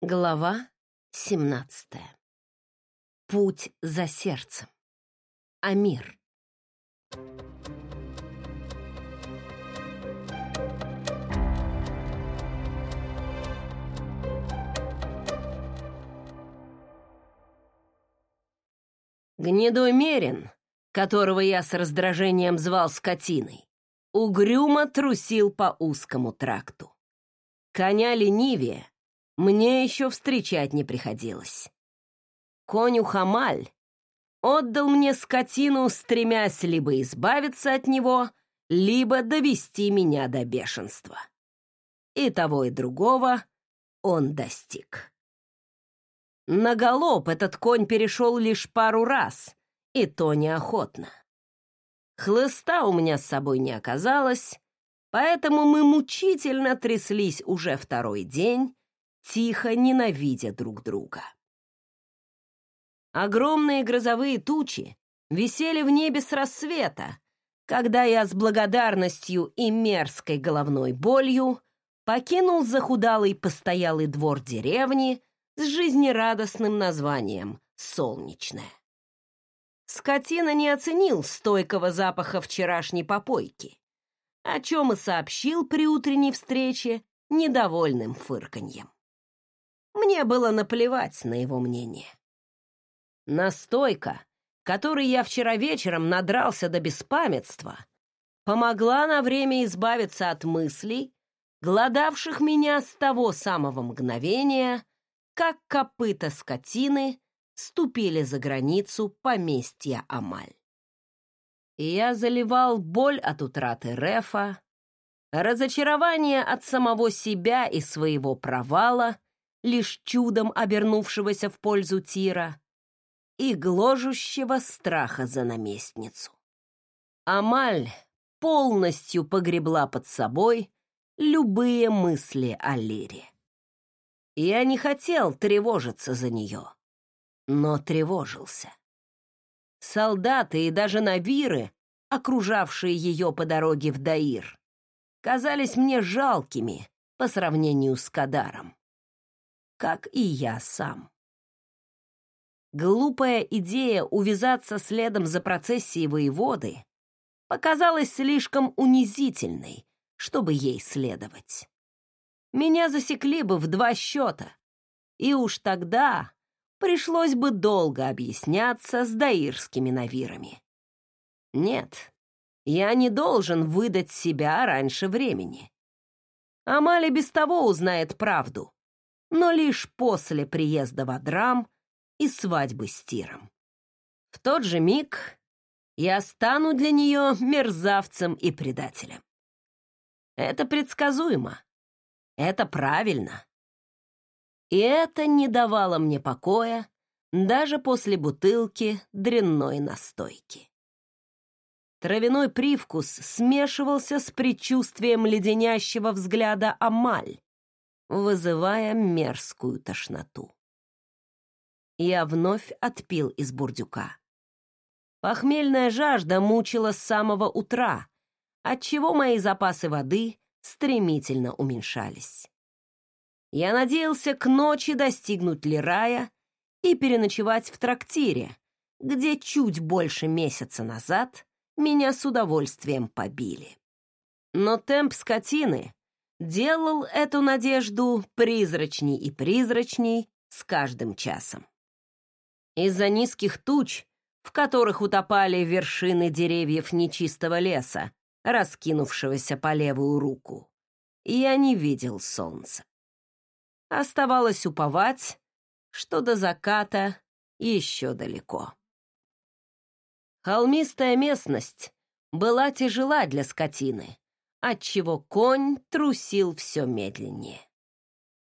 Глава 17. Путь за сердцем. Амир. Гнедой Мерин, которого я с раздражением звал скотиной, угрюмо трусил по узкому тракту. Коня ленивее мне еще встречать не приходилось. Коню Хамаль отдал мне скотину, стремясь либо избавиться от него, либо довести меня до бешенства. И того, и другого он достиг. На галоп этот конь перешел лишь пару раз, и то неохотно. Хлыста у меня с собой не оказалось, поэтому мы мучительно тряслись уже второй день, тихо ненавидя друг друга. Огромные грозовые тучи висели в небе с рассвета, когда я с благодарностью и мерзкой головной болью покинул захудалый постоялый двор деревни с жизнерадостным названием «Солнечная». Скотина не оценил стойкого запаха вчерашней попойки, о чем и сообщил при утренней встрече недовольным фырканьем. Мне было наплевать на его мнение. Настойка, которой я вчера вечером надрался до беспамятства, помогла на время избавиться от мыслей, гладавших меня с того самого мгновения, как копыта скотины ступили за границу поместья Амаль. я заливал боль от утраты Рефа, разочарование от самого себя и своего провала — лишь чудом обернувшегося в пользу Тира, и гложущего страха за наместницу. Амаль полностью погребла под собой любые мысли о Лире. Я не хотел тревожиться за нее, но тревожился. Солдаты и даже навиры, окружавшие ее по дороге в Даир, казались мне жалкими по сравнению с Кадаром как и я сам. Глупая идея увязаться следом за процессией воеводы показалась слишком унизительной, чтобы ей следовать. Меня засекли бы в два счета, и уж тогда пришлось бы долго объясняться с даирскими навирами. Нет, я не должен выдать себя раньше времени. Амали без того узнает правду, но лишь после приезда в Адрам и свадьбы с Тиром. В тот же миг я стану для нее мерзавцем и предателем. Это предсказуемо. Это правильно. И это не давало мне покоя даже после бутылки дрянной настойки. Травяной привкус смешивался с предчувствием леденящего взгляда Амаль, вызывая мерзкую тошноту. Я вновь отпил из бурдюка. Похмельная жажда мучила с самого утра, отчего мои запасы воды стремительно уменьшались. Я надеялся к ночи достигнуть Лирая и переночевать в трактире, где чуть больше месяца назад меня с удовольствием побили. Но темп скотины делал эту надежду призрачней и призрачней с каждым часом. Из-за низких туч, в которых утопали вершины деревьев нечистого леса, раскинувшегося по левую руку, я не видел солнца. Оставалось уповать, что до заката еще далеко. Холмистая местность была тяжела для скотины, отчего конь трусил все медленнее.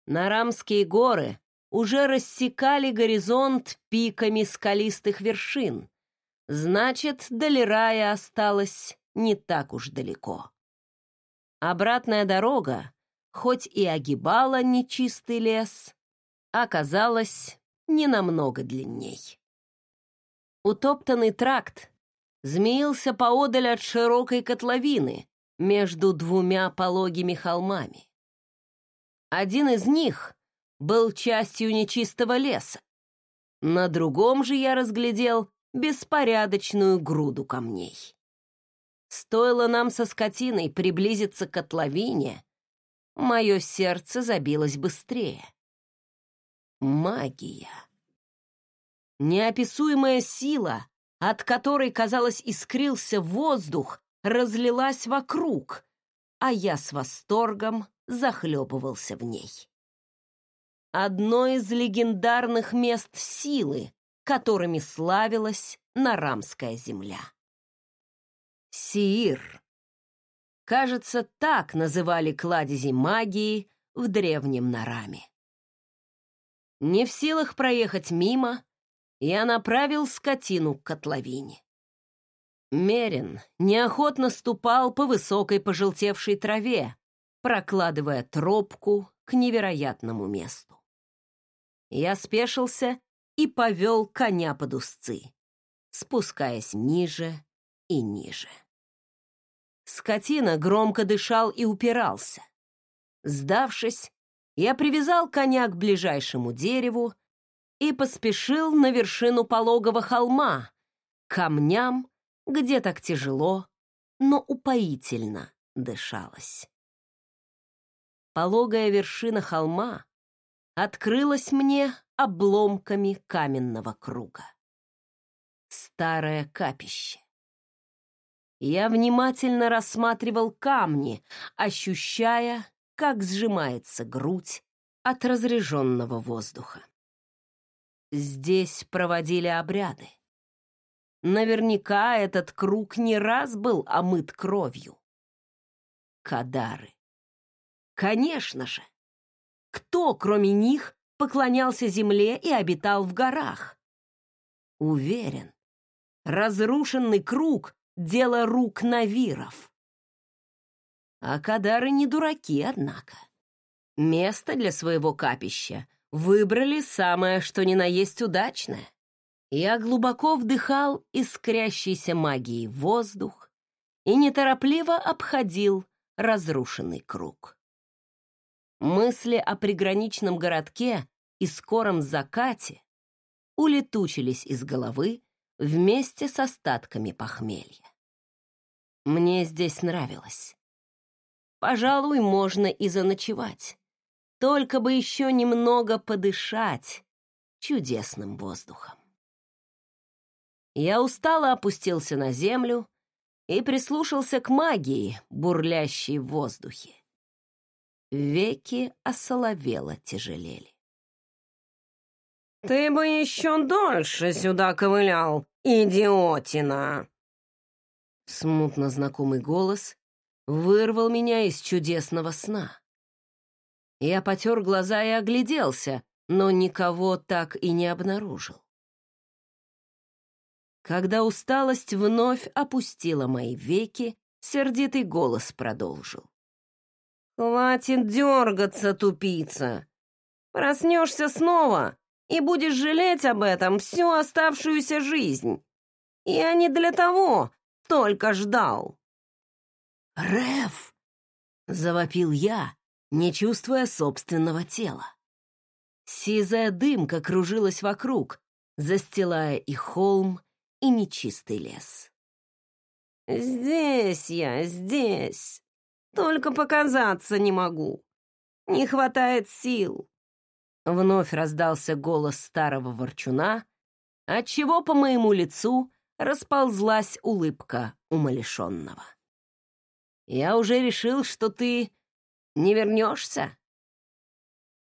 Нарамские горы уже рассекали горизонт пиками скалистых вершин, значит, до Лирая осталось не так уж далеко. Обратная дорога, хоть и огибала нечистый лес, оказалась не намного длинней. Утоптанный тракт змеился поодаль от широкой котловины, между двумя пологими холмами. Один из них был частью нечистого леса. На другом же я разглядел беспорядочную груду камней. Стоило нам со скотиной приблизиться к котловине, мое сердце забилось быстрее. Магия. Неописуемая сила, от которой, казалось, искрился воздух, разлилась вокруг, а я с восторгом захлебывался в ней. Одно из легендарных мест силы, которыми славилась Нарамская земля. Сиир. Кажется, так называли кладези магии в древнем Нараме. Не в силах проехать мимо, я направил скотину к котловине. Мерин неохотно ступал по высокой пожелтевшей траве, прокладывая тропку к невероятному месту. Я спешился и повел коня под узцы, спускаясь ниже и ниже. Скотина громко дышал и упирался. Сдавшись, я привязал коня к ближайшему дереву и поспешил на вершину пологого холма, камням, где так тяжело, но упоительно дышалось. Пологая вершина холма открылась мне обломками каменного круга. Старое капище. Я внимательно рассматривал камни, ощущая, как сжимается грудь от разреженного воздуха. Здесь проводили обряды. Наверняка этот круг не раз был омыт кровью. Кадары. Конечно же. Кто, кроме них, поклонялся земле и обитал в горах? Уверен, разрушенный круг — дело рук навиров. А кадары не дураки, однако. Место для своего капища выбрали самое что ни на есть удачное. Я глубоко вдыхал искрящийся магией воздух и неторопливо обходил разрушенный круг. Мысли о приграничном городке и скором закате улетучились из головы вместе с остатками похмелья. Мне здесь нравилось. Пожалуй, можно и заночевать. Только бы еще немного подышать чудесным воздухом. Я устало опустился на землю и прислушался к магии, бурлящей в воздухе. Веки осоловело тяжелели. «Ты бы еще дольше сюда ковылял, идиотина!» Смутно знакомый голос вырвал меня из чудесного сна. Я потер глаза и огляделся, но никого так и не обнаружил. Когда усталость вновь опустила мои веки, сердитый голос продолжил. «Хватит дергаться, тупица! Проснешься снова и будешь жалеть об этом всю оставшуюся жизнь. Я не для того только ждал». «Реф!» — завопил я, не чувствуя собственного тела. Сизая дымка кружилась вокруг, застилая и холм, и нечистый лес. «Здесь я, здесь. Только показаться не могу. Не хватает сил». Вновь раздался голос старого ворчуна, отчего по моему лицу расползлась улыбка умалишенного. «Я уже решил, что ты не вернешься?»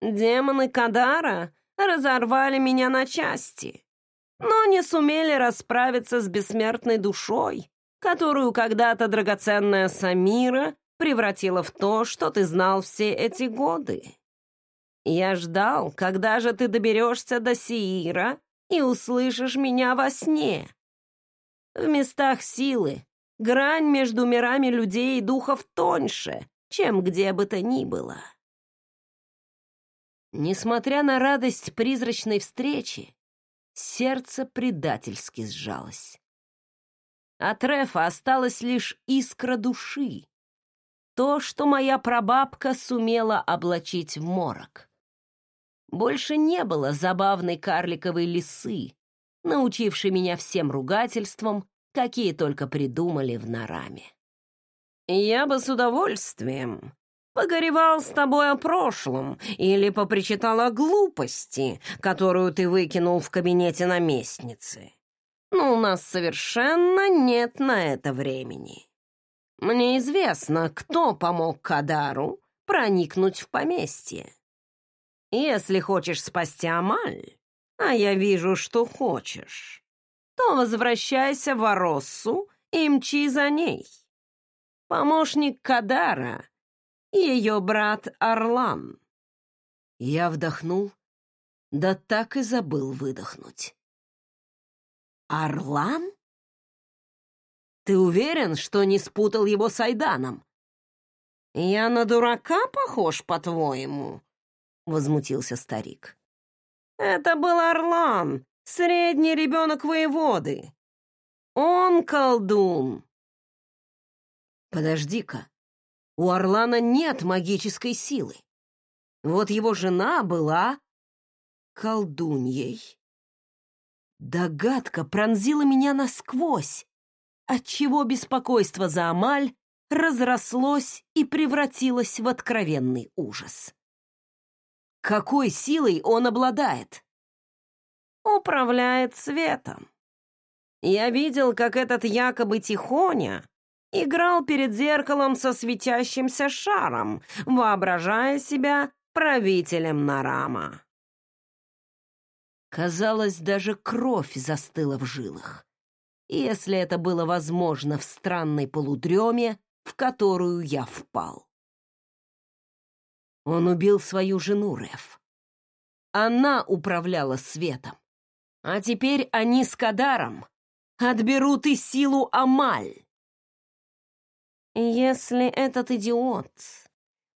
«Демоны Кадара разорвали меня на части, но не сумели расправиться с бессмертной душой, которую когда-то драгоценная Самира превратила в то, что ты знал все эти годы. Я ждал, когда же ты доберешься до Сиира и услышишь меня во сне. В местах силы грань между мирами людей и духов тоньше, чем где бы то ни было. Несмотря на радость призрачной встречи, сердце предательски сжалось. От Рефа осталась лишь искра души, то, что моя прабабка сумела облачить в морок. Больше не было забавной карликовой лисы, научившей меня всем ругательствам, какие только придумали в Нараме. Я бы с удовольствием погоревал с тобой о прошлом или попричитал о глупости, которую ты выкинул в кабинете наместницы. Но у нас совершенно нет на это времени. Мне известно, кто помог Кадару проникнуть в поместье. Если хочешь спасти Амаль, а я вижу, что хочешь, то возвращайся в Ороссу и мчи за ней. Помощник Кадара — ее брат Орлан. Я вдохнул, да так и забыл выдохнуть. Орлан? Ты уверен, что не спутал его с Айданом? Я на дурака похож, по-твоему? Возмутился старик. Это был Орлан, средний ребенок воеводы. Он колдун. Подожди-ка, у Орлана нет магической силы. Вот его жена была колдуньей. Догадка пронзила меня насквозь, отчего беспокойство за Амаль разрослось и превратилось в откровенный ужас. Какой силой он обладает? Управляет светом. Я видел, как этот якобы Тихоня играл перед зеркалом со светящимся шаром, воображая себя правителем Нарама. Казалось, даже кровь застыла в жилах. Если это было возможно в странной полудреме, в которую я впал. Он убил свою жену, Реф. Она управляла светом. А теперь они с Кадаром отберут и силу Амаль. Если этот идиот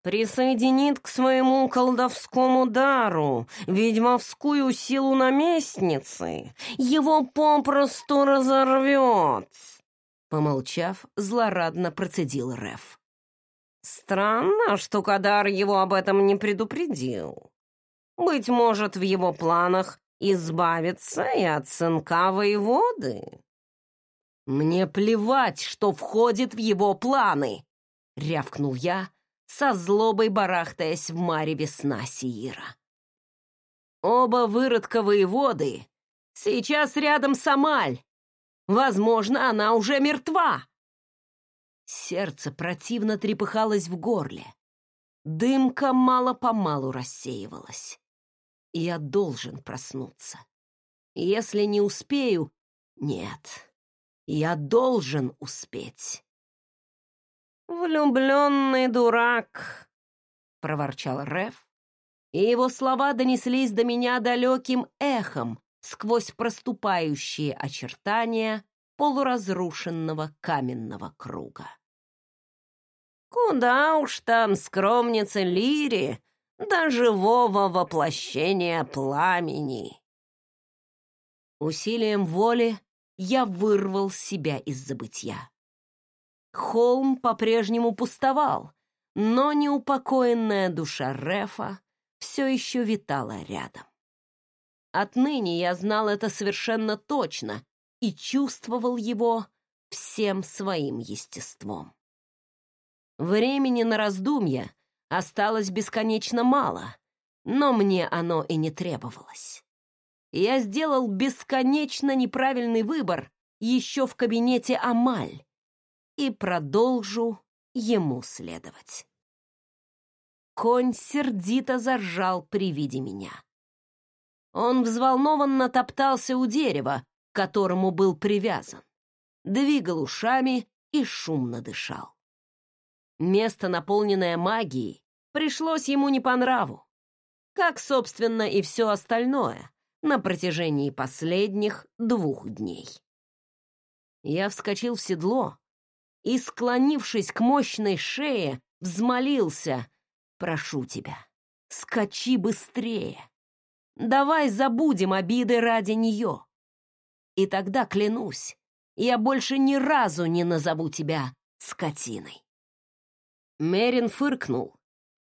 присоединит к своему колдовскому дару ведьмовскую силу наместницы, его попросту разорвет. Помолчав, злорадно процедил Реф. Странно, что Кадар его об этом не предупредил. Быть может, в его планах избавиться и от сынка воеводы. Мне плевать, что входит в его планы, рявкнул я, со злобой барахтаясь в маре весна Сиира. Оба выродка воеводы сейчас рядом с Амаль. Возможно, она уже мертва. Сердце противно трепыхалось в горле. Дымка мало-помалу рассеивалась. Я должен проснуться. Если не успею... Нет, я должен успеть. «Влюбленный дурак!» — проворчал Реф, и его слова донеслись до меня далеким эхом сквозь проступающие очертания полуразрушенного каменного круга. Куда уж там скромница Лири до живого воплощения пламени. Усилием воли я вырвал себя из забытья. Холм по-прежнему пустовал, но неупокоенная душа Рефа все еще витала рядом. Отныне я знал это совершенно точно и чувствовал его всем своим естеством. Времени на раздумья осталось бесконечно мало, но мне оно и не требовалось. Я сделал бесконечно неправильный выбор еще в кабинете Амаль, и продолжу ему следовать. Конь сердито заржал при виде меня. Он взволнованно топтался у дерева, к которому был привязан, двигал ушами и шумно дышал. Место, наполненное магией, пришлось ему не по нраву, как, собственно, и все остальное на протяжении последних двух дней. Я вскочил в седло, и, склонившись к мощной шее, взмолился «Прошу тебя, скачи быстрее! Давай забудем обиды ради нее! И тогда, клянусь, я больше ни разу не назову тебя скотиной!» Мерин фыркнул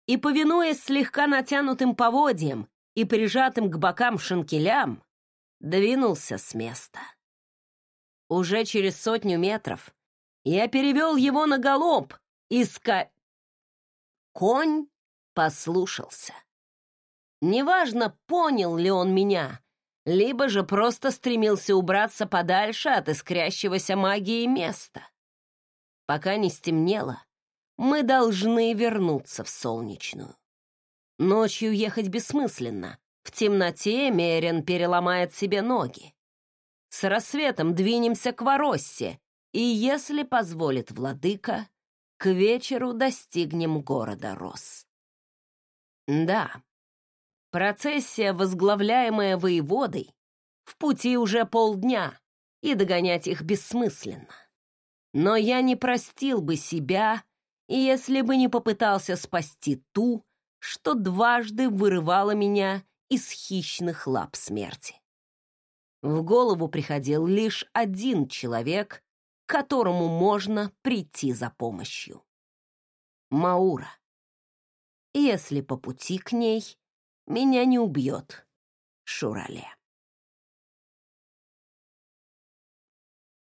и, повинуясь слегка натянутым поводьям и прижатым к бокам шинкелям, двинулся с места. Уже через сотню метров я перевел его на галоп и ска... Конь послушался. Неважно, понял ли он меня, либо же просто стремился убраться подальше от искрящегося магии места. Пока не стемнело, мы должны вернуться в солнечную. Ночью ехать бессмысленно. В темноте Мерин переломает себе ноги. С рассветом двинемся к Вороссе, и, если позволит владыка, к вечеру достигнем города Рос. Да, процессия, возглавляемая воеводой, в пути уже полдня, и догонять их бессмысленно. Но я не простил бы себя, если бы не попытался спасти ту, что дважды вырывала меня из хищных лап смерти. В голову приходил лишь один человек, к которому можно прийти за помощью. Маура. Если по пути к ней меня не убьет Шурале.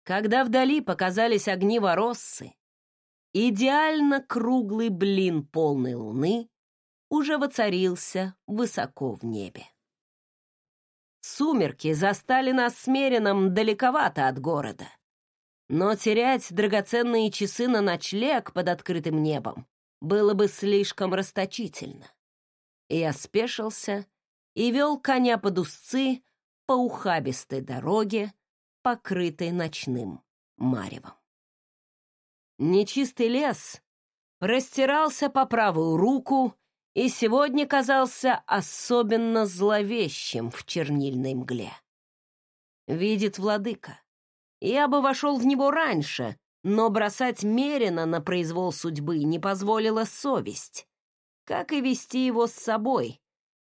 Когда вдали показались огни Вороссы, идеально круглый блин полной луны уже воцарился высоко в небе. Сумерки застали нас с Мерином далековато от города. Но терять драгоценные часы на ночлег под открытым небом было бы слишком расточительно. Я спешился и вел коня под узцы по ухабистой дороге, покрытой ночным маревом. Нечистый лес простирался по правую руку и сегодня казался особенно зловещим в чернильной мгле. Видит владыка. Я бы вошел в него раньше, но бросать Мерина на произвол судьбы не позволила совесть, как и вести его с собой,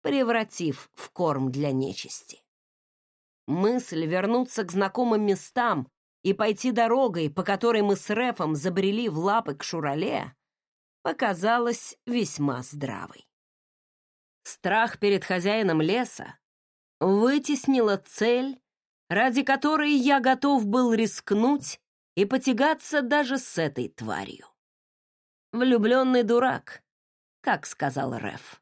превратив в корм для нечисти. Мысль вернуться к знакомым местам и пойти дорогой, по которой мы с Рефом забрели в лапы к Шурале, показалась весьма здравой. Страх перед хозяином леса вытеснила цель, ради которой я готов был рискнуть и потягаться даже с этой тварью. «Влюбленный дурак», как сказал Реф.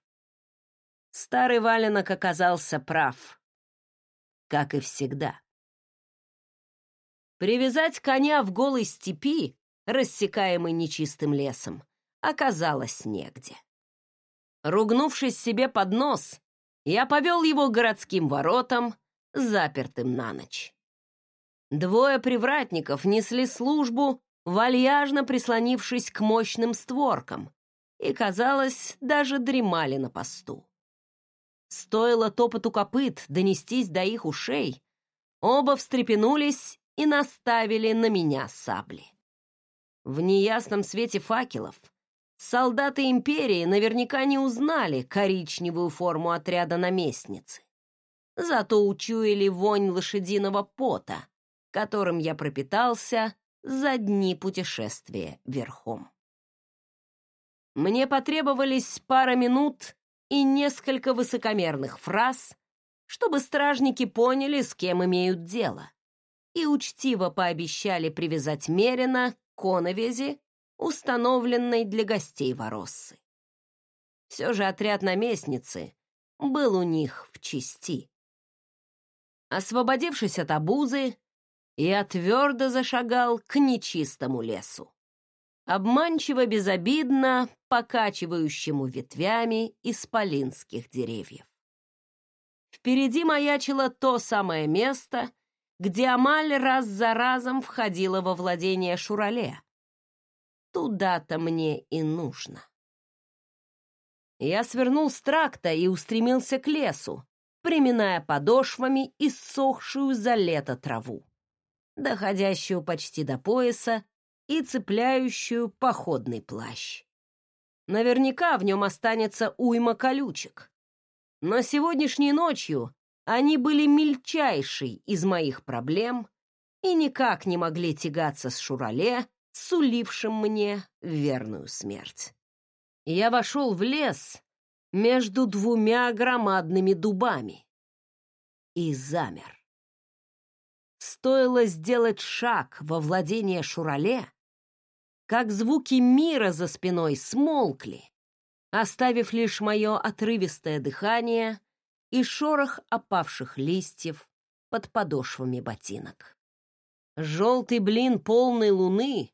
Старый валенок оказался прав, как и всегда. Привязать коня в голой степи, рассекаемой нечистым лесом, оказалось негде. Ругнувшись себе под нос, я повел его к городским воротам, запертым на ночь. Двое привратников несли службу, вальяжно прислонившись к мощным створкам, и, казалось, даже дремали на посту. Стоило топоту копыт донестись до их ушей, оба встрепенулись и наставили на меня сабли. В неясном свете факелов солдаты империи наверняка не узнали коричневую форму отряда наместницы. Зато учуяли вонь лошадиного пота, которым я пропитался за дни путешествия верхом. Мне потребовались пара минут и несколько высокомерных фраз, чтобы стражники поняли, с кем имеют дело и учтиво пообещали привязать Мерина к коновези, установленной для гостей Вороссы. Все же отряд наместницы был у них в чести. Освободившись от обузы, я твердо зашагал к нечистому лесу, обманчиво безобидно покачивающему ветвями исполинских деревьев. Впереди маячило то самое место, где Амаль раз за разом входила во владение Шурале. Туда-то мне и нужно. Я свернул с тракта и устремился к лесу, приминая подошвами иссохшую за лето траву, доходящую почти до пояса и цепляющую походный плащ. Наверняка в нем останется уйма колючек. Но сегодняшней ночью они были мельчайшей из моих проблем и никак не могли тягаться с Шурале, сулившим мне верную смерть. Я вошел в лес, между двумя громадными дубами и замер. Стоило сделать шаг во владение Шурале, как звуки мира за спиной смолкли, оставив лишь мое отрывистое дыхание и шорох опавших листьев под подошвами ботинок. Желтый блин полной луны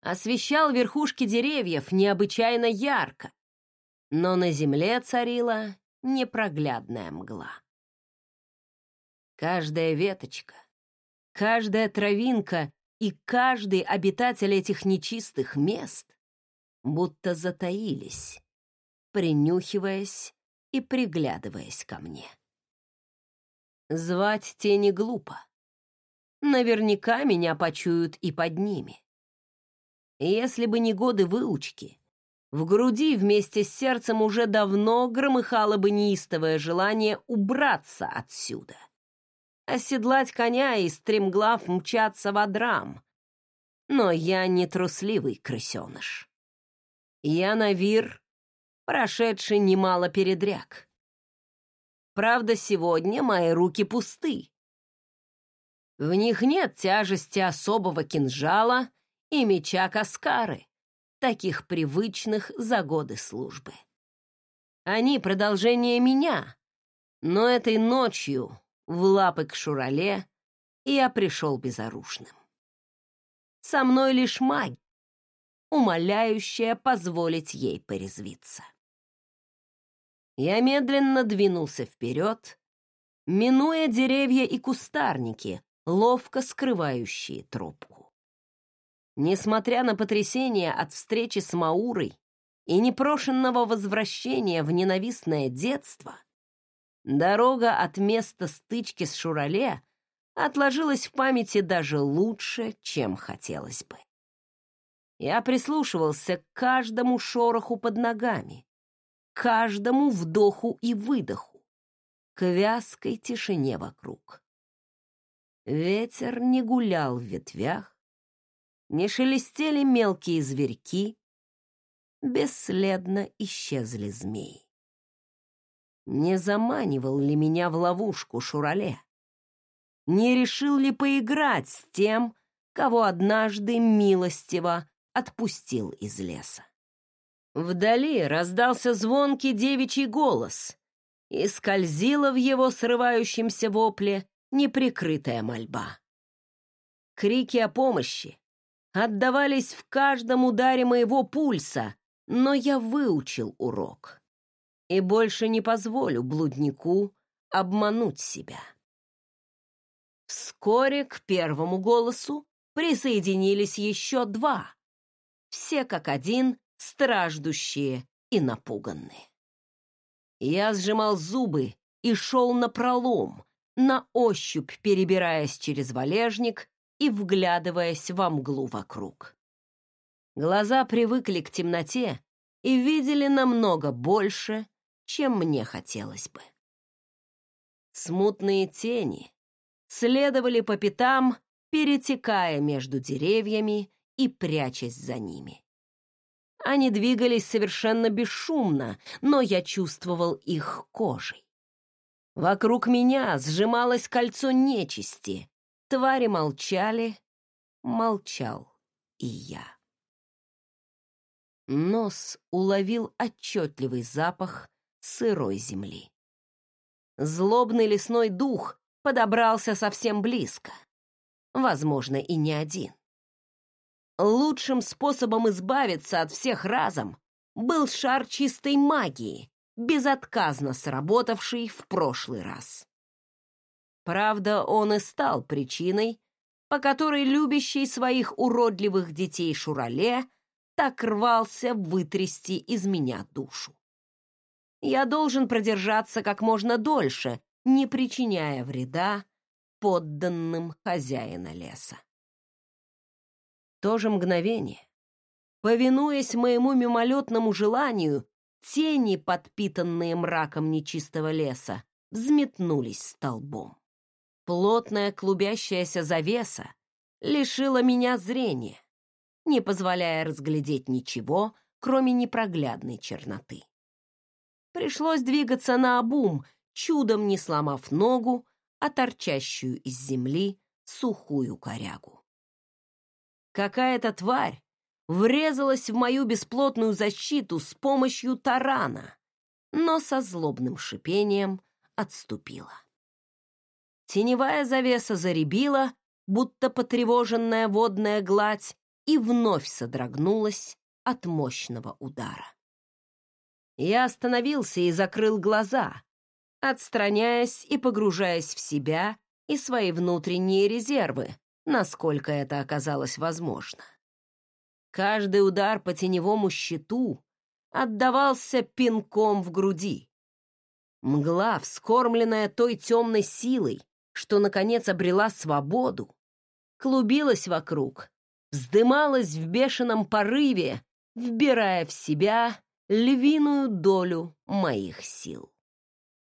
освещал верхушки деревьев необычайно ярко, но на земле царила непроглядная мгла. Каждая веточка, каждая травинка и каждый обитатель этих нечистых мест будто затаились, принюхиваясь и приглядываясь ко мне. Звать тени глупо. Наверняка меня почуют и под ними. Если бы не годы выучки, в груди вместе с сердцем уже давно громыхало бы неистовое желание убраться отсюда. Оседлать коня и стремглав мчаться в Адрам. Но я не трусливый крысеныш. Я Навир, прошедший немало передряг. Правда, сегодня мои руки пусты. В них нет тяжести особого кинжала и меча Каскары, таких привычных за годы службы. Они продолжение меня, но этой ночью в лапы к Шурале я пришел безоружным. Со мной лишь магия, умоляющая позволить ей порезвиться. Я медленно двинулся вперед, минуя деревья и кустарники, ловко скрывающие тропку. Несмотря на потрясение от встречи с Маурой и непрошенного возвращения в ненавистное детство, дорога от места стычки с Шурале отложилась в памяти даже лучше, чем хотелось бы. Я прислушивался к каждому шороху под ногами, каждому вдоху и выдоху, к вязкой тишине вокруг. Ветер не гулял в ветвях, не шелестели мелкие зверьки, бесследно исчезли змеи. Не заманивал ли меня в ловушку Шурале? Не решил ли поиграть с тем, кого однажды милостиво отпустил из леса? Вдали раздался звонкий девичий голос, и скользила в его срывающемся вопле неприкрытая мольба. Крики о помощи, отдавались в каждом ударе моего пульса, но я выучил урок. И больше не позволю блуднику обмануть себя. Вскоре к первому голосу присоединились еще два, все как один страждущие и напуганные. Я сжимал зубы и шел на пролом, на ощупь перебираясь через валежник и вглядываясь во мглу вокруг. Глаза привыкли к темноте и видели намного больше, чем мне хотелось бы. Смутные тени следовали по пятам, перетекая между деревьями и прячась за ними. Они двигались совершенно бесшумно, но я чувствовал их кожей. Вокруг меня сжималось кольцо нечисти, Твари молчали, молчал и я. Нос уловил отчетливый запах сырой земли. Злобный лесной дух подобрался совсем близко. Возможно, и не один. Лучшим способом избавиться от всех разом был шар чистой магии, безотказно сработавший в прошлый раз. Правда, он и стал причиной, по которой любящий своих уродливых детей Шурале так рвался вытрясти из меня душу. Я должен продержаться как можно дольше, не причиняя вреда подданным хозяина леса. В то же мгновение, повинуясь моему мимолетному желанию, тени, подпитанные мраком нечистого леса, взметнулись столбом. Плотная клубящаяся завеса лишила меня зрения, не позволяя разглядеть ничего, кроме непроглядной черноты. Пришлось двигаться на обум, чудом не сломав ногу, а торчащую из земли сухую корягу. Какая-то тварь врезалась в мою бесплотную защиту с помощью тарана, но со злобным шипением отступила. Теневая завеса заребила, будто потревоженная водная гладь, и вновь содрогнулась от мощного удара. Я остановился и закрыл глаза, отстраняясь и погружаясь в себя и свои внутренние резервы, насколько это оказалось возможно. Каждый удар по теневому щиту отдавался пинком в груди. Мгла, вскормленная той темной силой, что, наконец, обрела свободу, клубилась вокруг, вздымалась в бешеном порыве, вбирая в себя львиную долю моих сил.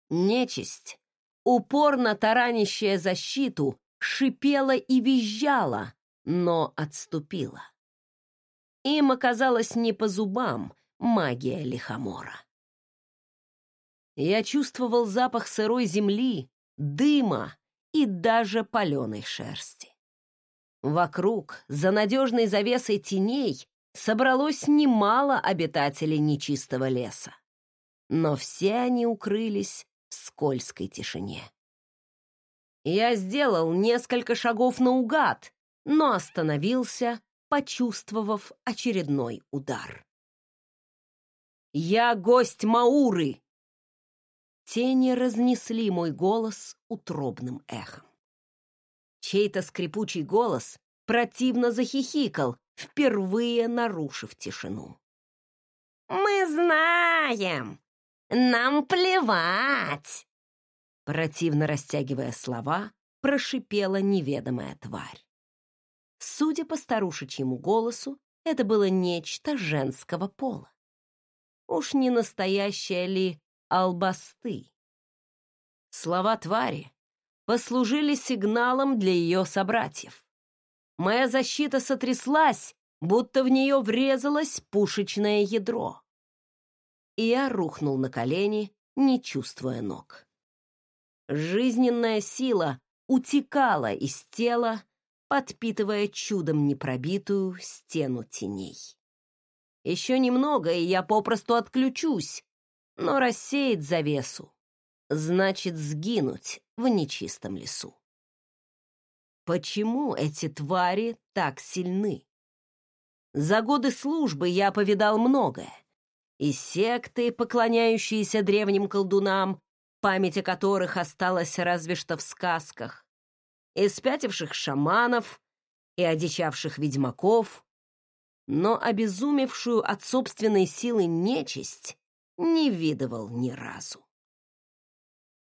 Нечисть, упорно таранящая защиту, шипела и визжала, но отступила. Им оказалось не по зубам магия лихомора. Я чувствовал запах сырой земли, дыма и даже паленой шерсти. Вокруг, за надежной завесой теней, собралось немало обитателей нечистого леса. Но все они укрылись в скользкой тишине. Я сделал несколько шагов наугад, но остановился, почувствовав очередной удар. «Я гость Мауры!» Тени разнесли мой голос утробным эхом. Чей-то скрипучий голос противно захихикал, впервые нарушив тишину. «Мы знаем! Нам плевать!» Противно растягивая слова, прошипела неведомая тварь. Судя по старушечьему голосу, это было нечто женского пола. Уж не настоящая ли албасты? Слова твари послужили сигналом для ее собратьев. Моя защита сотряслась, будто в нее врезалось пушечное ядро. И я рухнул на колени, не чувствуя ног. Жизненная сила утекала из тела, подпитывая чудом непробитую стену теней. Еще немного, и я попросту отключусь, но рассеять завесу значит сгинуть в нечистом лесу. Почему эти твари так сильны? За годы службы я повидал многое. И секты, поклоняющиеся древним колдунам, память о которых осталась разве что в сказках, и спятивших шаманов, и одичавших ведьмаков, но обезумевшую от собственной силы нечисть не видывал ни разу.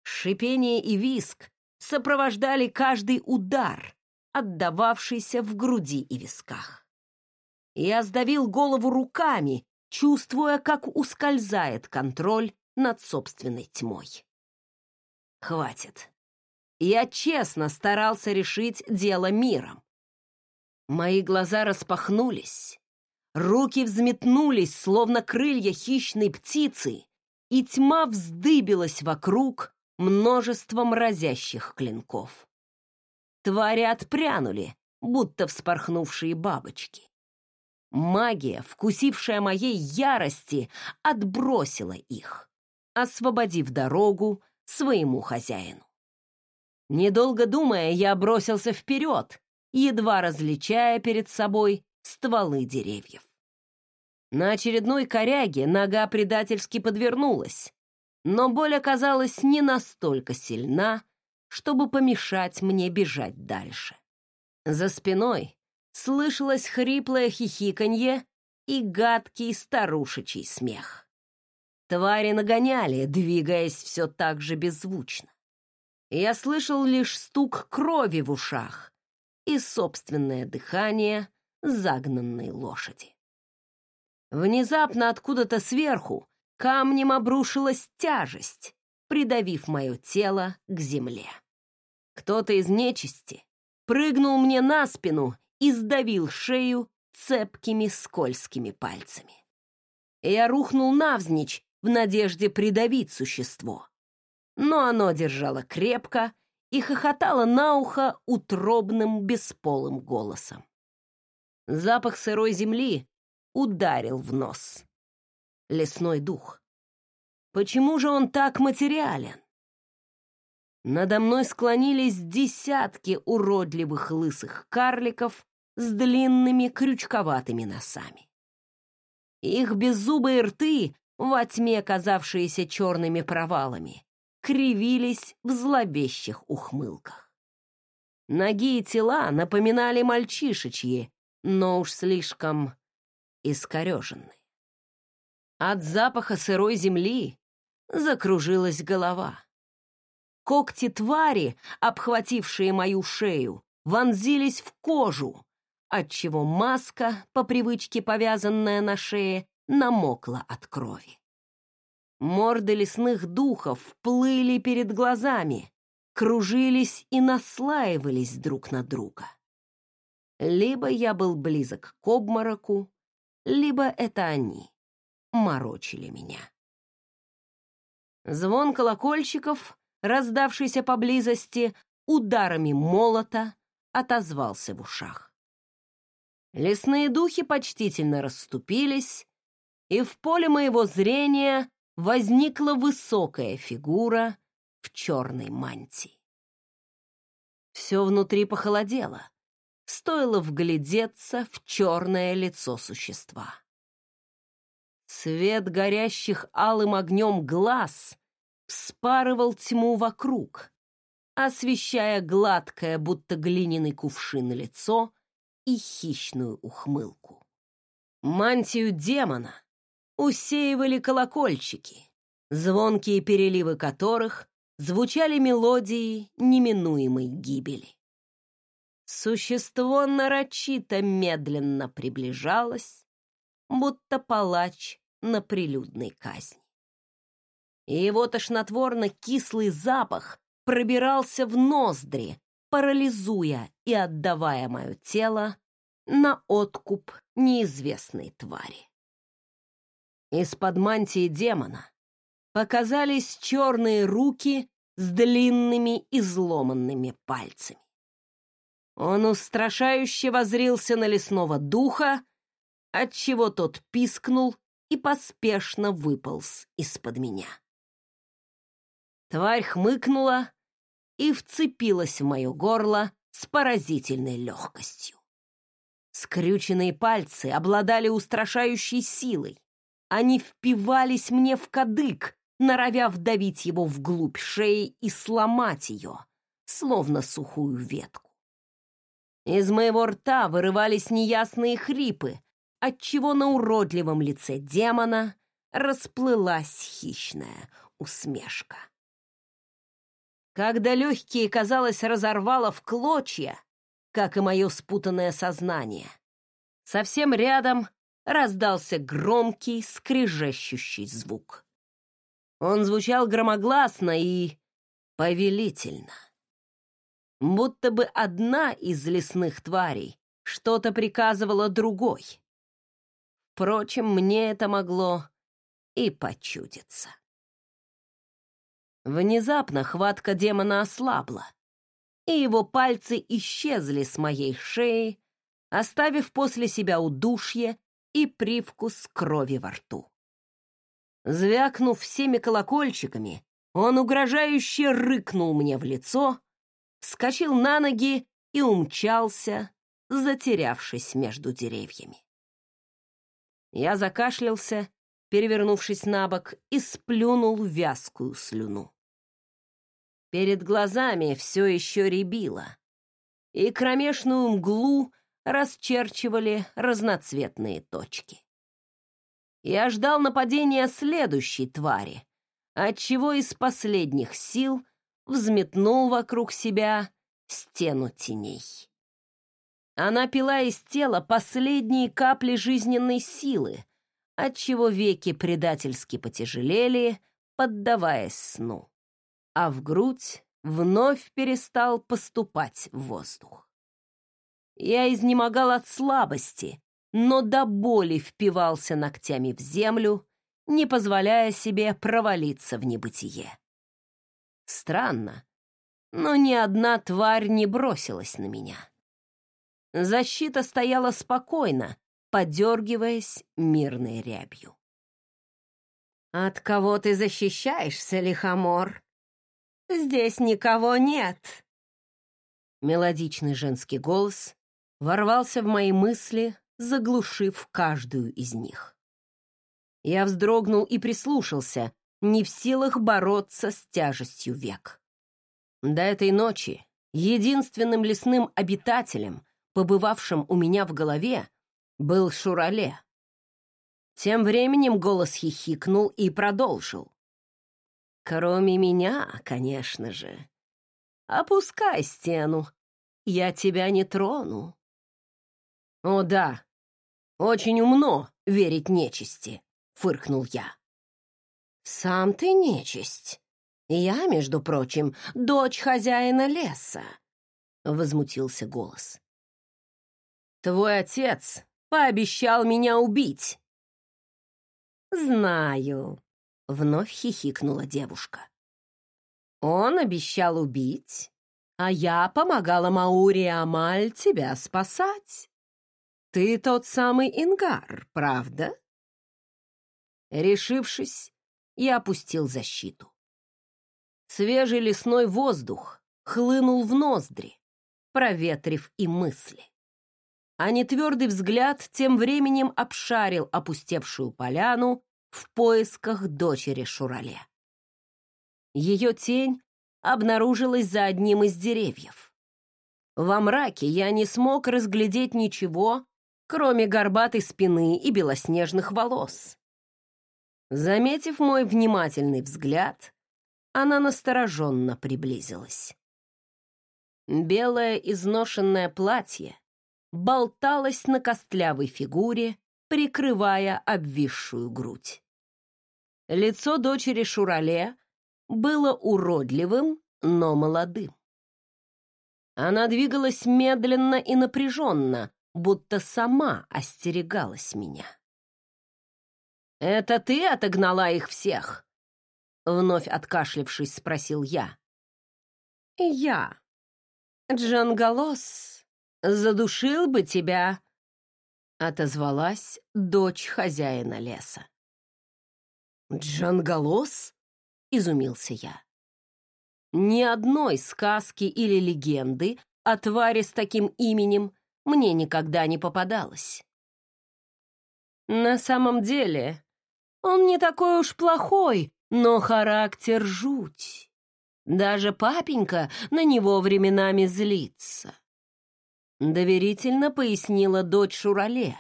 Шипение и виск сопровождали каждый удар, отдававшийся в груди и висках. Я сдавил голову руками, чувствуя, как ускользает контроль над собственной тьмой. Хватит. Я честно старался решить дело миром. Мои глаза распахнулись, руки взметнулись, словно крылья хищной птицы, и тьма вздыбилась вокруг, множеством разящих клинков. Твари отпрянули, будто вспорхнувшие бабочки. Магия, вкусившая моей ярости, отбросила их, освободив дорогу своему хозяину. Недолго думая, я бросился вперед, едва различая перед собой стволы деревьев. На очередной коряге нога предательски подвернулась, но боль оказалась не настолько сильна, чтобы помешать мне бежать дальше. За спиной слышалось хриплое хихиканье и гадкий старушечий смех. Твари нагоняли, двигаясь все так же беззвучно. Я слышал лишь стук крови в ушах и собственное дыхание загнанной лошади. Внезапно откуда-то сверху камнем обрушилась тяжесть, придавив мое тело к земле. Кто-то из нечисти прыгнул мне на спину и сдавил шею цепкими скользкими пальцами. Я рухнул навзничь, в надежде придавить существо. Но оно держало крепко и хохотало на ухо утробным бесполым голосом. Запах сырой земли ударил в нос. Лесной дух. Почему же он так материален? Надо мной склонились десятки уродливых лысых карликов с длинными крючковатыми носами. Их беззубые рты, во тьме казавшиеся черными провалами, кривились в зловещих ухмылках. Ноги и тела напоминали мальчишечьи, но уж слишком искореженные. От запаха сырой земли закружилась голова. Когти твари, обхватившие мою шею, вонзились в кожу, отчего маска, по привычке повязанная на шее, намокла от крови. Морды лесных духов плыли перед глазами, кружились и наслаивались друг на друга. Либо я был близок к обмороку, либо это они морочили меня. Звон колокольчиков, раздавшийся поблизости, ударами молота отозвался в ушах. Лесные духи почтительно расступились, и в поле моего зрения возникла высокая фигура в черной мантии. Все внутри похолодело, стоило вглядеться в черное лицо существа. Свет горящих алым огнем глаз вспарывал тьму вокруг, освещая гладкое, будто глиняный кувшин лицо и хищную ухмылку. Мантию демона усеивали колокольчики, звонкие переливы которых звучали мелодией неминуемой гибели. Существо нарочито медленно приближалось, будто палач на прилюдной казни. И его тошнотворно-кислый запах пробирался в ноздри, парализуя и отдавая мое тело на откуп неизвестной твари. Из-под мантии демона показались черные руки с длинными изломанными пальцами. Он устрашающе возрился на лесного духа, отчего тот пискнул и поспешно выполз из-под меня. Тварь хмыкнула и вцепилась в мое горло с поразительной легкостью. Скрюченные пальцы обладали устрашающей силой. Они впивались мне в кадык, норовя вдавить его вглубь шеи и сломать ее, словно сухую ветку. Из моего рта вырывались неясные хрипы, отчего на уродливом лице демона расплылась хищная усмешка. Когда легкие, казалось, разорвало в клочья, как и мое спутанное сознание, совсем рядом раздался громкий, скрежещущий звук. Он звучал громогласно и повелительно будто бы одна из лесных тварей что-то приказывала другой. Впрочем, мне это могло и почудиться. Внезапно хватка демона ослабла, и его пальцы исчезли с моей шеи, оставив после себя удушье и привкус крови во рту. Звякнув всеми колокольчиками, он угрожающе рыкнул мне в лицо, вскочил на ноги и умчался, затерявшись между деревьями. Я закашлялся, перевернувшись на бок, и сплюнул вязкую слюну. Перед глазами все еще рябило, и кромешную мглу расчерчивали разноцветные точки. Я ждал нападения следующей твари, отчего из последних сил взметнул вокруг себя стену теней. Она пила из тела последние капли жизненной силы, отчего веки предательски потяжелели, поддаваясь сну, а в грудь вновь перестал поступать воздух. Я изнемогал от слабости, но до боли впивался ногтями в землю, не позволяя себе провалиться в небытие. Странно, но ни одна тварь не бросилась на меня. Защита стояла спокойно, подергиваясь мирной рябью. «От кого ты защищаешься, лихомор? Здесь никого нет!» Мелодичный женский голос ворвался в мои мысли, заглушив каждую из них. Я вздрогнул и прислушался, не в силах бороться с тяжестью век. До этой ночи единственным лесным обитателем, побывавшим у меня в голове, был Шурале. Тем временем голос хихикнул и продолжил. «Кроме меня, конечно же. Опускай стену, я тебя не трону». «О да, очень умно верить нечисти», — фыркнул я. «Сам ты нечисть. Я, между прочим, дочь хозяина леса», — возмутился голос. «Твой отец пообещал меня убить». «Знаю», — вновь хихикнула девушка. «Он обещал убить, а я помогала Маури Амаль тебя спасать. Ты тот самый Ингар, правда?» Решившись, я опустил защиту. Свежий лесной воздух хлынул в ноздри, проветрив и мысли а нетвердый взгляд тем временем обшарил опустевшую поляну в поисках дочери Шурале. Ее тень обнаружилась за одним из деревьев. Во мраке я не смог разглядеть ничего, кроме горбатой спины и белоснежных волос. Заметив мой внимательный взгляд, она настороженно приблизилась. Белое изношенное платье болталась на костлявой фигуре, прикрывая обвисшую грудь. Лицо дочери Шурале было уродливым, но молодым. Она двигалась медленно и напряженно, будто сама остерегалась меня. «Это ты отогнала их всех?» Вновь откашлившись, спросил я. «Я. Джангалос задушил бы тебя!» — отозвалась дочь хозяина леса. «Джангалос?» — изумился я. «Ни одной сказки или легенды о твари с таким именем мне никогда не попадалось». «На самом деле, он не такой уж плохой, но характер жуть. Даже папенька на него временами злится. Доверительно пояснила дочь Шурале,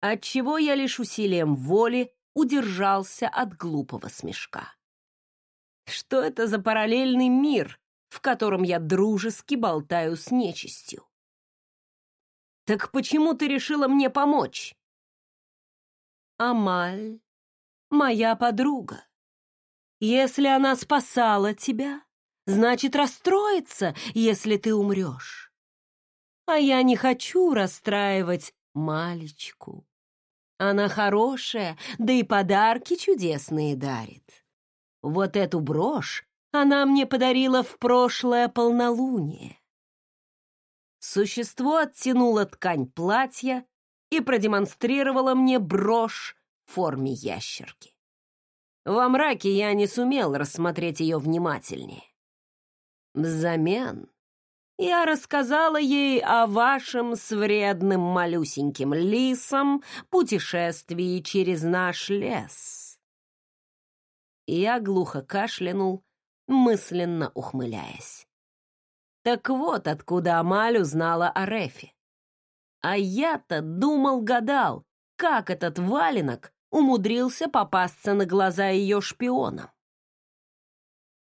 отчего я лишь усилием воли удержался от глупого смешка. Что это за параллельный мир, в котором я дружески болтаю с нечистью? Так почему ты решила мне помочь? Амаль, моя подруга. Если она спасала тебя, значит, расстроится, если ты умрешь а я не хочу расстраивать малечку. Она хорошая, да и подарки чудесные дарит. Вот эту брошь она мне подарила в прошлое полнолуние. Существо оттянуло ткань платья и продемонстрировало мне брошь в форме ящерки. Во мраке я не сумел рассмотреть ее внимательнее. Взамен я рассказала ей о вашем с вредным малюсеньким лисом путешествии через наш лес. Я глухо кашлянул, мысленно ухмыляясь. Так вот, откуда Амаль узнала о Рефе. А я-то думал-гадал, как этот валенок умудрился попасться на глаза ее шпионам.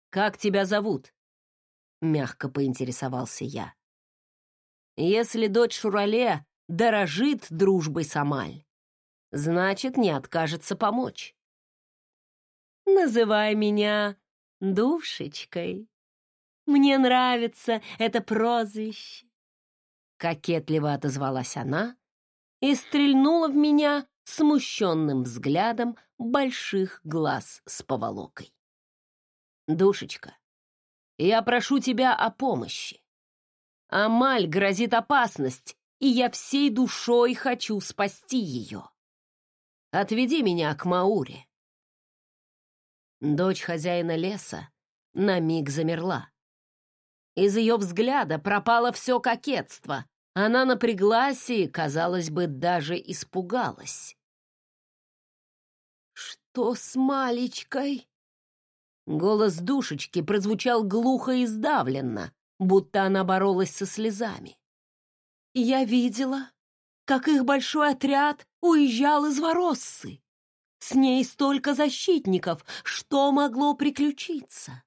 «Как тебя зовут?» — мягко поинтересовался я. «Если дочь Шурале дорожит дружбой с Амаль, значит, не откажется помочь». «Называй меня Душечкой. Мне нравится это прозвище». Кокетливо отозвалась она и стрельнула в меня смущенным взглядом больших глаз с поволокой. «Душечка, я прошу тебя о помощи. Амаль грозит опасность, и я всей душой хочу спасти ее. Отведи меня к Мауре». Дочь хозяина леса на миг замерла. Из ее взгляда пропало все кокетство. Она напряглась и, казалось бы, даже испугалась. «Что с Малечкой?» Голос душечки прозвучал глухо и сдавленно, будто она боролась со слезами. «Я видела, как их большой отряд уезжал из Вороссы. С ней столько защитников, что могло приключиться?»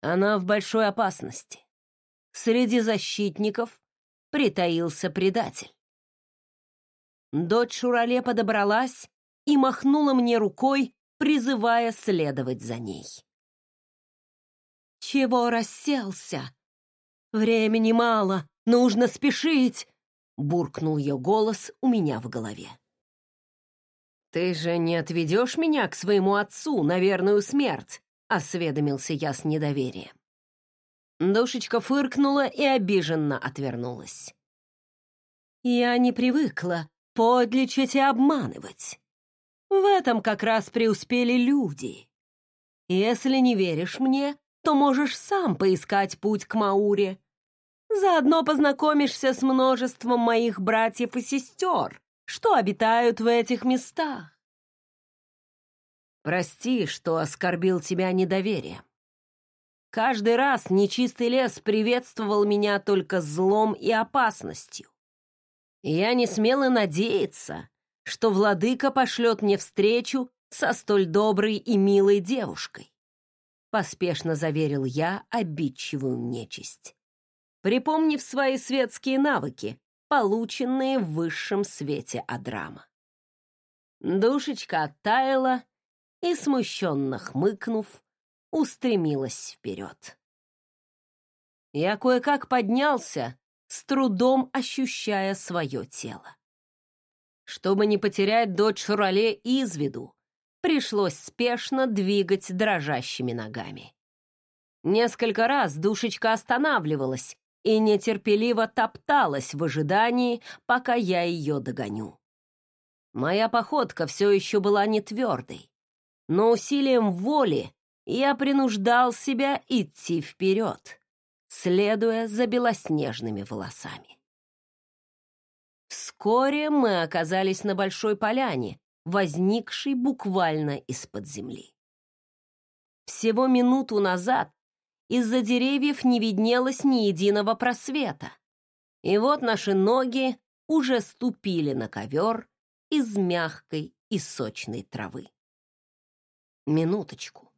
Она в большой опасности. Среди защитников притаился предатель. Дочь Шурале подобралась и махнула мне рукой, призывая следовать за ней. «Чего расселся? Времени мало, нужно спешить!» — буркнул ее голос у меня в голове. «Ты же не отведешь меня к своему отцу на верную смерть?» — осведомился я с недоверием. Душечка фыркнула и обиженно отвернулась. «Я не привыкла подлечить и обманывать. В этом как раз преуспели люди. Если не веришь мне, то можешь сам поискать путь к Мауре. Заодно познакомишься с множеством моих братьев и сестер, что обитают в этих местах. Прости, что оскорбил тебя недоверием. Каждый раз нечистый лес приветствовал меня только злом и опасностью. Я не смела надеяться, что владыка пошлет мне встречу со столь доброй и милой девушкой. Поспешно заверил я обидчивую нечисть, припомнив свои светские навыки, полученные в высшем свете Адрама. Душечка оттаяла и, смущенно хмыкнув, устремилась вперед. Я кое-как поднялся, с трудом ощущая свое тело. Чтобы не потерять дочь Шурале из виду, пришлось спешно двигать дрожащими ногами. Несколько раз душечка останавливалась и нетерпеливо топталась в ожидании, пока я ее догоню. Моя походка все еще была не твердой, но усилием воли я принуждал себя идти вперед, следуя за белоснежными волосами. Вскоре мы оказались на большой поляне, возникшей буквально из-под земли. Всего минуту назад из-за деревьев не виднелось ни единого просвета. И вот наши ноги уже ступили на ковер из мягкой и сочной травы. Минуточку.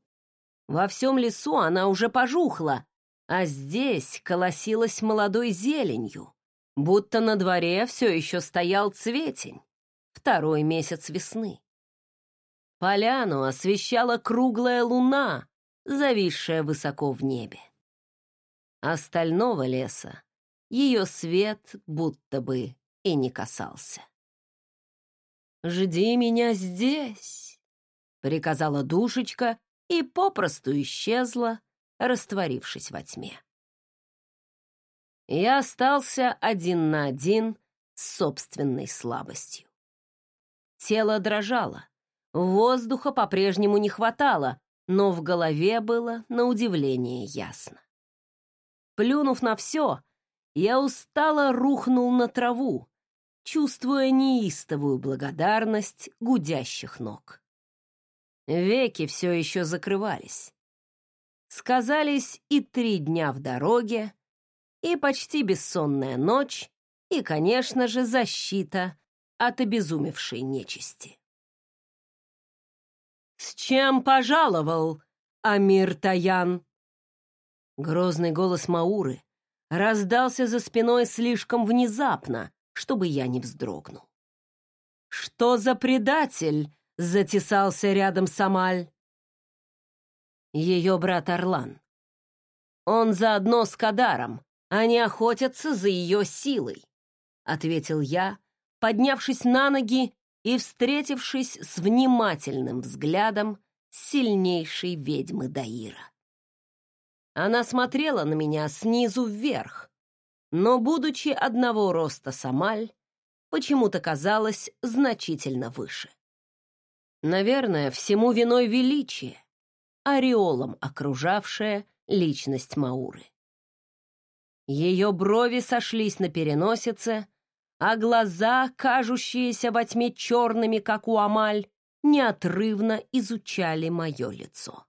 Во всем лесу она уже пожухла, а здесь колосилась молодой зеленью, будто на дворе все еще стоял цветень, второй месяц весны. Поляну освещала круглая луна, зависшая высоко в небе. Остального леса ее свет будто бы и не касался. «Жди меня здесь», — приказала душечка и попросту исчезла, растворившись во тьме я остался один на один с собственной слабостью. Тело дрожало, воздуха по-прежнему не хватало, но в голове было на удивление ясно. Плюнув на все, я устало рухнул на траву, чувствуя неистовую благодарность гудящих ног. Веки все еще закрывались. Сказались и три дня в дороге, и почти бессонная ночь, и, конечно же, защита от обезумевшей нечисти. «С чем пожаловал, Амир Таян?» Грозный голос Мауры раздался за спиной слишком внезапно, чтобы я не вздрогнул. «Что за предатель?» — затесался рядом Самаль. Ее брат Орлан. Он заодно с Кадаром, они охотятся за ее силой», — ответил я, поднявшись на ноги и встретившись с внимательным взглядом сильнейшей ведьмы Даира. Она смотрела на меня снизу вверх, но, будучи одного роста с Амаль, почему-то казалась значительно выше. Наверное, всему виной величие, ореолом окружавшее личность Мауры. Ее брови сошлись на переносице, а глаза, кажущиеся во тьме черными, как у Амаль, неотрывно изучали мое лицо.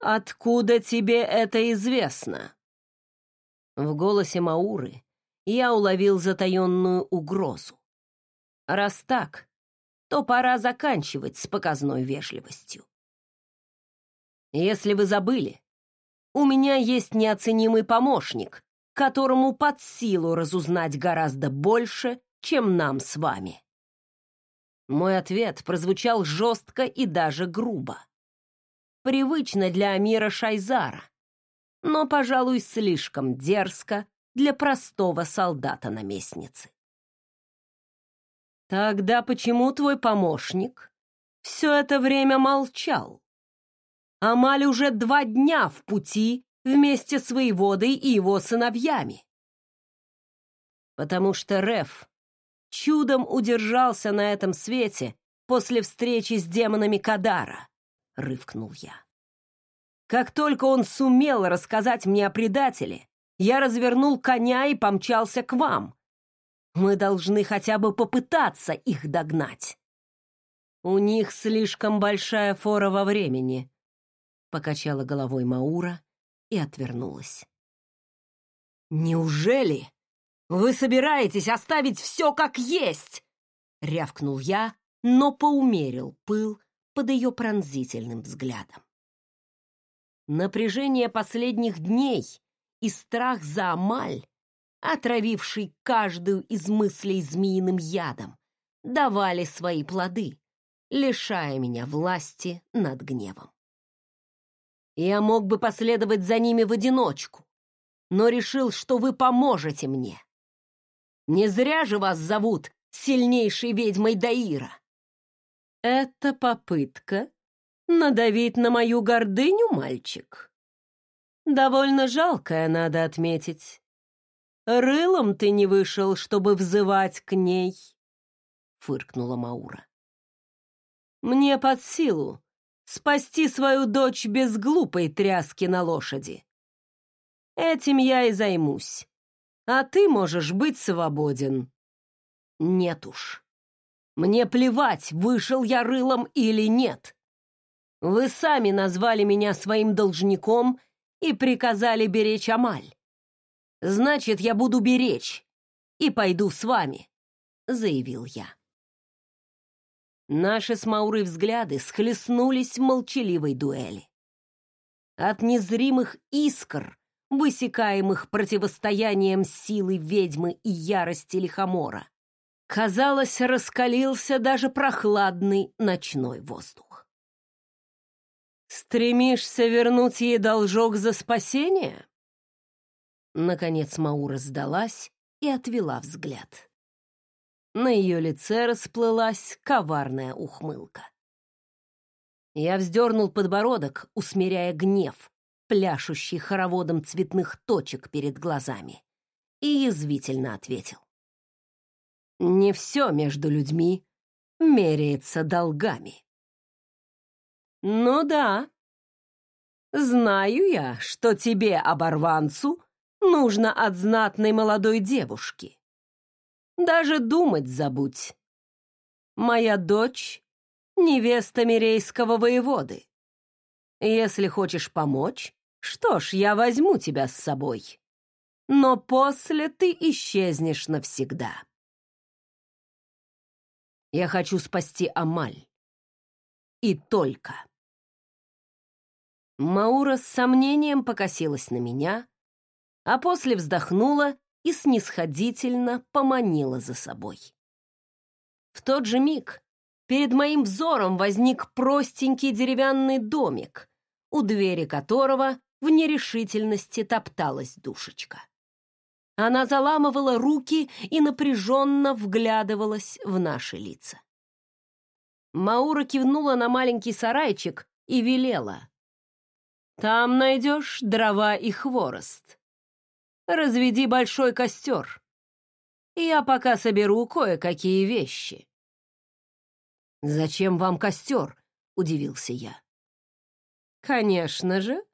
«Откуда тебе это известно?» В голосе Мауры я уловил затаенную угрозу. Раз так, то пора заканчивать с показной вежливостью. Если вы забыли, у меня есть неоценимый помощник, которому под силу разузнать гораздо больше, чем нам с вами. Мой ответ прозвучал жестко и даже грубо. Привычно для Амира Шайзара, но, пожалуй, слишком дерзко для простого солдата-наместницы. Тогда почему твой помощник все это время молчал? Амаль уже два дня в пути вместе с воеводой и его сыновьями. Потому что Реф чудом удержался на этом свете после встречи с демонами Кадара, рывкнул я. Как только он сумел рассказать мне о предателе, я развернул коня и помчался к вам. Мы должны хотя бы попытаться их догнать. У них слишком большая фора во времени, покачала головой Маура и отвернулась. «Неужели вы собираетесь оставить все как есть?» — рявкнул я, но поумерил пыл под ее пронзительным взглядом. Напряжение последних дней и страх за Амаль, отравивший каждую из мыслей змеиным ядом, давали свои плоды, лишая меня власти над гневом. Я мог бы последовать за ними в одиночку, но решил, что вы поможете мне. Не зря же вас зовут сильнейшей ведьмой Даира. Это попытка надавить на мою гордыню, мальчик. Довольно жалкая, надо отметить. Рылом ты не вышел, чтобы взывать к ней, фыркнула Маура. Мне под силу спасти свою дочь без глупой тряски на лошади. Этим я и займусь, а ты можешь быть свободен. Нет уж. Мне плевать, вышел я рылом или нет. Вы сами назвали меня своим должником и приказали беречь Амаль. Значит, я буду беречь и пойду с вами, заявил я. Наши с Маурой взгляды схлестнулись в молчаливой дуэли. От незримых искр, высекаемых противостоянием силы ведьмы и ярости лихомора, казалось, раскалился даже прохладный ночной воздух. «Стремишься вернуть ей должок за спасение?» Наконец Маура сдалась и отвела взгляд. На ее лице расплылась коварная ухмылка. Я вздернул подбородок, усмиряя гнев, пляшущий хороводом цветных точек перед глазами, и язвительно ответил. «Не все между людьми меряется долгами». «Ну да. Знаю я, что тебе, оборванцу, нужно от знатной молодой девушки. Даже думать забудь. Моя дочь — невеста Мирейского воеводы. Если хочешь помочь, что ж, я возьму тебя с собой. Но после ты исчезнешь навсегда. Я хочу спасти Амаль. И только. Маура с сомнением покосилась на меня, а после вздохнула и снисходительно поманила за собой. В тот же миг перед моим взором возник простенький деревянный домик, у двери которого в нерешительности топталась душечка. Она заламывала руки и напряженно вглядывалась в наши лица. Маура кивнула на маленький сарайчик и велела. «Там найдешь дрова и хворост. Разведи большой костер. Я пока соберу кое-какие вещи». «Зачем вам костер?» — удивился я. «Конечно же,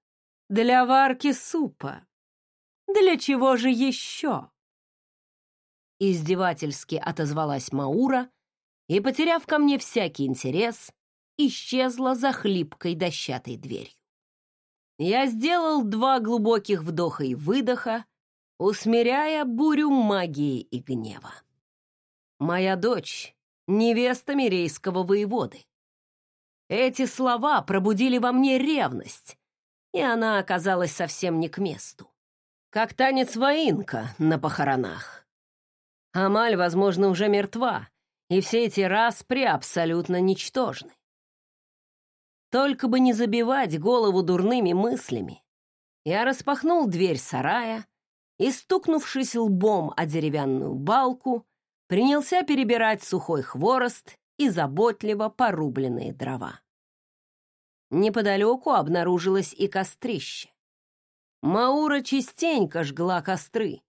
для варки супа. Для чего же еще?» Издевательски отозвалась Маура и, потеряв ко мне всякий интерес, исчезла за хлипкой дощатой дверью. Я сделал два глубоких вдоха и выдоха, усмиряя бурю магии и гнева. Моя дочь — невеста мирейского воеводы. Эти слова пробудили во мне ревность, и она оказалась совсем не к месту. Как танец воинка на похоронах. Амаль, возможно, уже мертва, и все эти распри абсолютно ничтожны. Только бы не забивать голову дурными мыслями, я распахнул дверь сарая и, стукнувшись лбом о деревянную балку, принялся перебирать сухой хворост и заботливо порубленные дрова. Неподалеку обнаружилось и кострище. Маура частенько жгла костры,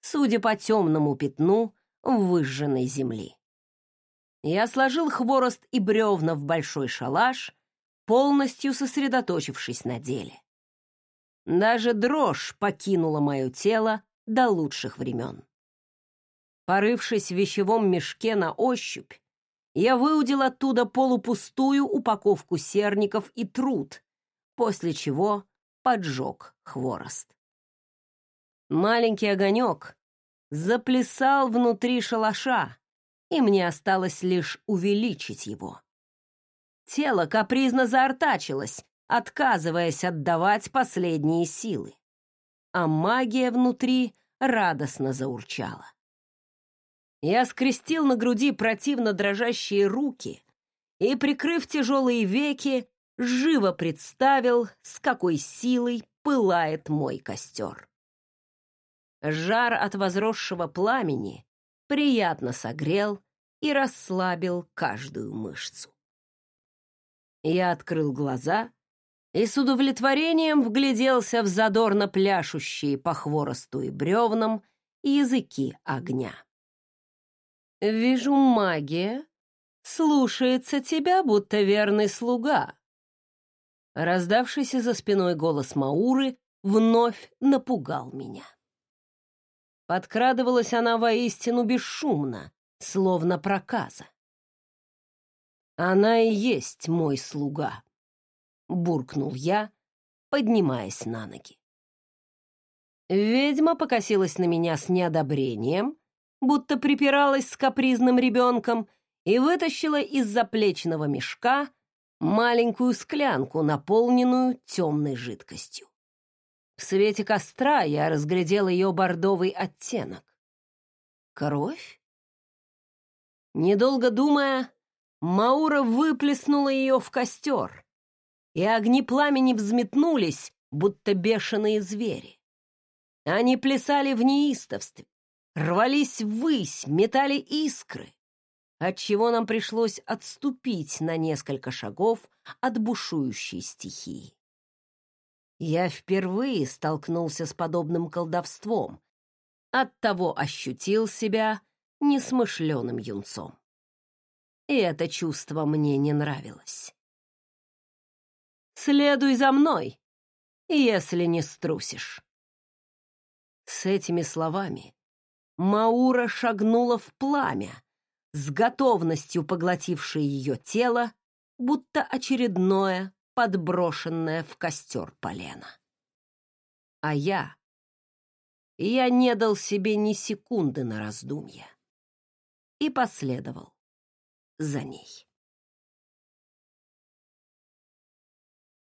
судя по темному пятну выжженной земли. Я сложил хворост и бревна в большой шалаш, полностью сосредоточившись на деле. Даже дрожь покинула мое тело до лучших времен. Порывшись в вещевом мешке на ощупь, я выудил оттуда полупустую упаковку серников и труд, после чего поджег хворост. Маленький огонек заплясал внутри шалаша, и мне осталось лишь увеличить его. Тело капризно заортачилось, отказываясь отдавать последние силы, а магия внутри радостно заурчала. Я скрестил на груди противно дрожащие руки и, прикрыв тяжелые веки, живо представил, с какой силой пылает мой костер. Жар от возросшего пламени приятно согрел и расслабил каждую мышцу. Я открыл глаза и с удовлетворением вгляделся в задорно пляшущие по хворосту и бревнам языки огня. «Вижу, магия слушается тебя, будто верный слуга». Раздавшийся за спиной голос Мауры вновь напугал меня. Подкрадывалась она воистину бесшумно, словно проказа. «Она и есть мой слуга», — буркнул я, поднимаясь на ноги. Ведьма покосилась на меня с неодобрением, будто припиралась с капризным ребенком, и вытащила из заплечного мешка маленькую склянку, наполненную темной жидкостью. В свете костра я разглядел ее бордовый оттенок. Кровь? Недолго думая, Маура выплеснула ее в костер, и огни пламени взметнулись, будто бешеные звери. Они плясали в неистовстве, рвались ввысь, метали искры, отчего нам пришлось отступить на несколько шагов от бушующей стихии. Я впервые столкнулся с подобным колдовством, оттого ощутил себя несмышленым юнцом и это чувство мне не нравилось. «Следуй за мной, если не струсишь». С этими словами Маура шагнула в пламя, с готовностью поглотившее ее тело, будто очередное, подброшенное в костер полено. А я... Я не дал себе ни секунды на раздумье и последовал за ней.